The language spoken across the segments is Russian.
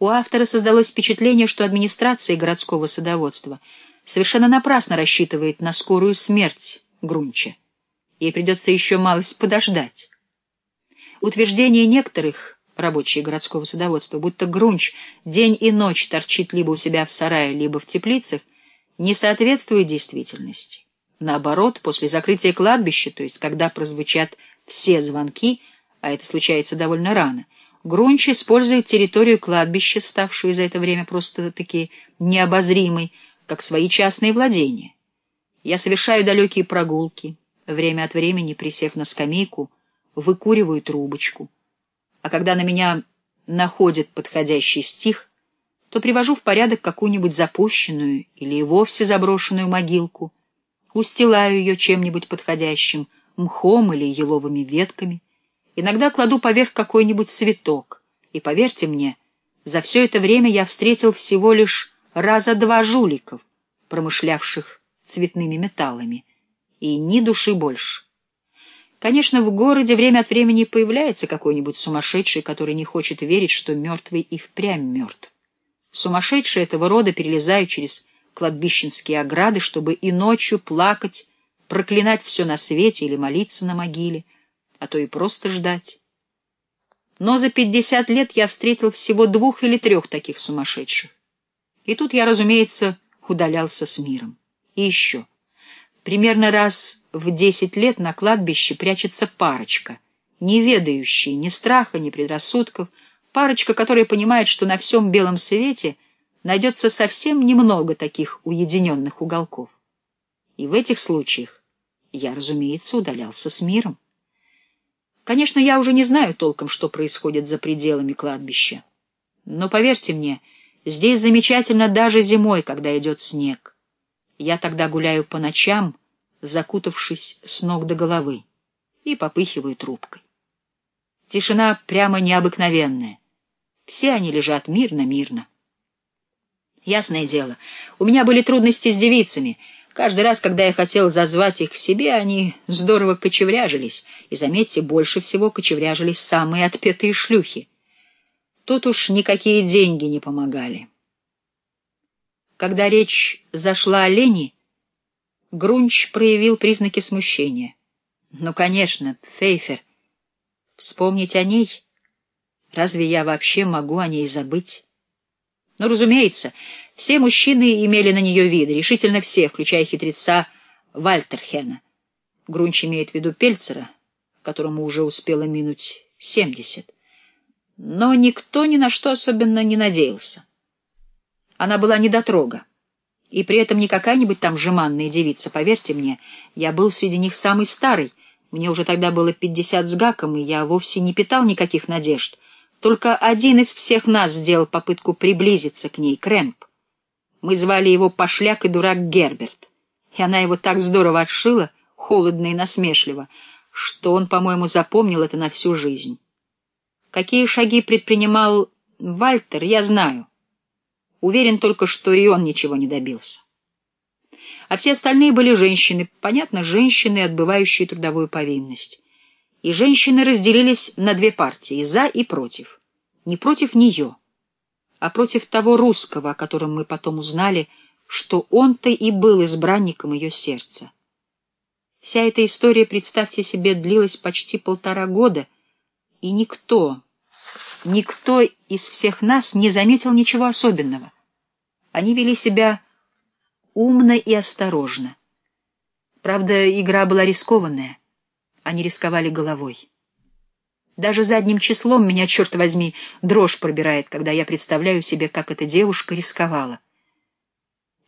У автора создалось впечатление, что администрация городского садоводства совершенно напрасно рассчитывает на скорую смерть Грунча. Ей придется еще малость подождать. Утверждение некоторых рабочих городского садоводства, будто Грунч день и ночь торчит либо у себя в сарае, либо в теплицах, не соответствует действительности. Наоборот, после закрытия кладбища, то есть когда прозвучат все звонки, а это случается довольно рано, Грунч использует территорию кладбища, ставшую за это время просто-таки необозримой, как свои частные владения. Я совершаю далекие прогулки, время от времени, присев на скамейку, выкуриваю трубочку. А когда на меня находит подходящий стих, то привожу в порядок какую-нибудь запущенную или и вовсе заброшенную могилку, устилаю ее чем-нибудь подходящим, мхом или еловыми ветками, иногда кладу поверх какой-нибудь цветок, и, поверьте мне, за все это время я встретил всего лишь раза два жуликов, промышлявших цветными металлами, и ни души больше. Конечно, в городе время от времени появляется какой-нибудь сумасшедший, который не хочет верить, что мертвый и впрямь мертв. Сумасшедшие этого рода перелезают через кладбищенские ограды, чтобы и ночью плакать, проклинать все на свете или молиться на могиле, а то и просто ждать. Но за пятьдесят лет я встретил всего двух или трех таких сумасшедших. И тут я, разумеется, удалялся с миром. И еще. Примерно раз в десять лет на кладбище прячется парочка, не ведающая ни страха, ни предрассудков, парочка, которая понимает, что на всем белом свете найдется совсем немного таких уединенных уголков. И в этих случаях я, разумеется, удалялся с миром. Конечно, я уже не знаю толком, что происходит за пределами кладбища. Но поверьте мне, здесь замечательно даже зимой, когда идет снег. Я тогда гуляю по ночам, закутавшись с ног до головы, и попыхиваю трубкой. Тишина прямо необыкновенная. Все они лежат мирно-мирно. Ясное дело, у меня были трудности с девицами. Каждый раз, когда я хотел зазвать их к себе, они здорово кочевряжились. И, заметьте, больше всего кочевряжились самые отпетые шлюхи. Тут уж никакие деньги не помогали. Когда речь зашла о Лене, Грунч проявил признаки смущения. Ну, конечно, Фейфер. Вспомнить о ней? Разве я вообще могу о ней забыть? Ну, разумеется, все мужчины имели на нее вид, решительно все, включая хитреца Вальтерхена. Грунч имеет в виду Пельцера, которому уже успело минуть семьдесят. Но никто ни на что особенно не надеялся. Она была недотрога. И при этом не какая-нибудь там жеманная девица, поверьте мне. Я был среди них самый старый. Мне уже тогда было пятьдесят с гаком, и я вовсе не питал никаких надежд. Только один из всех нас сделал попытку приблизиться к ней, Крэмп. Мы звали его Пошляк и дурак Герберт. И она его так здорово отшила, холодно и насмешливо, что он, по-моему, запомнил это на всю жизнь. Какие шаги предпринимал Вальтер, я знаю. Уверен только, что и он ничего не добился. А все остальные были женщины, понятно, женщины, отбывающие трудовую повинность. И женщины разделились на две партии — за и против. Не против нее, а против того русского, о котором мы потом узнали, что он-то и был избранником ее сердца. Вся эта история, представьте себе, длилась почти полтора года, и никто, Никто из всех нас не заметил ничего особенного. Они вели себя умно и осторожно. Правда, игра была рискованная. Они рисковали головой. Даже задним числом меня, черт возьми, дрожь пробирает, когда я представляю себе, как эта девушка рисковала.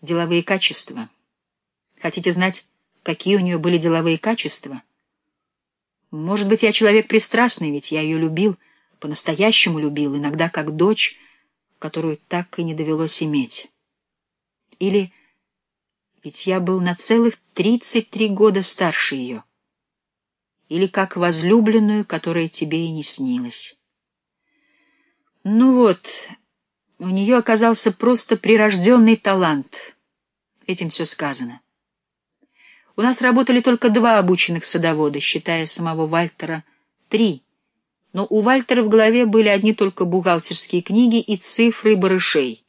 Деловые качества. Хотите знать, какие у нее были деловые качества? Может быть, я человек пристрастный, ведь я ее любил — по-настоящему любил, иногда как дочь, которую так и не довелось иметь. Или ведь я был на целых тридцать три года старше ее. Или как возлюбленную, которая тебе и не снилась. Ну вот, у нее оказался просто прирожденный талант. Этим все сказано. У нас работали только два обученных садовода, считая самого Вальтера, три — Но у Вальтера в голове были одни только бухгалтерские книги и цифры барышей.